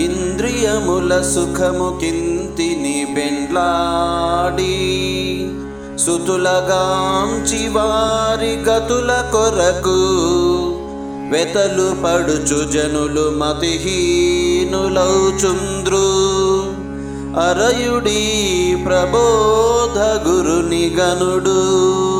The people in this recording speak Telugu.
ఇంద్రియముల సుఖము కింతిని బెండ్లాడి సుతులగాంచి వారి గతుల కొరకు వెతలు పడుచు జనులు మతిహీనులౌచుంద్రు. అరయుడి ప్రబోధ గురుని గనుడు.